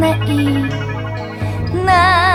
ない」